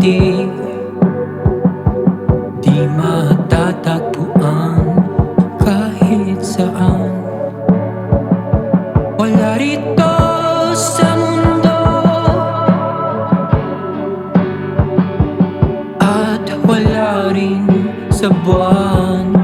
hindi Di matatagpuan kahit saan. Wala rito sa mundo. At wala rin sa buwan.